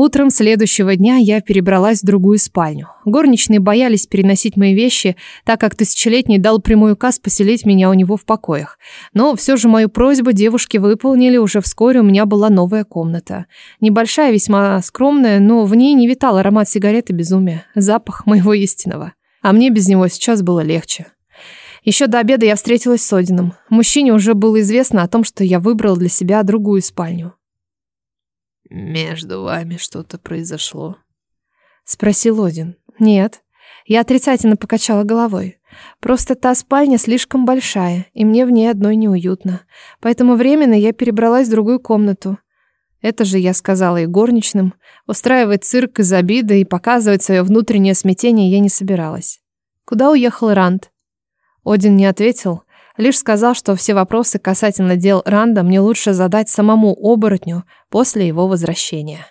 Утром следующего дня я перебралась в другую спальню. Горничные боялись переносить мои вещи, так как тысячелетний дал прямой указ поселить меня у него в покоях. Но все же мою просьбу девушки выполнили, уже вскоре у меня была новая комната. Небольшая, весьма скромная, но в ней не витал аромат сигареты безумия, запах моего истинного. А мне без него сейчас было легче. Еще до обеда я встретилась с Одином. Мужчине уже было известно о том, что я выбрала для себя другую спальню. «Между вами что-то произошло?» — спросил Один. «Нет». Я отрицательно покачала головой. Просто та спальня слишком большая, и мне в ней одной неуютно. Поэтому временно я перебралась в другую комнату. Это же я сказала и горничным. Устраивать цирк из обиды и показывать свое внутреннее смятение я не собиралась. Куда уехал Ранд? Один не ответил, лишь сказал, что все вопросы касательно дел Ранда мне лучше задать самому оборотню после его возвращения.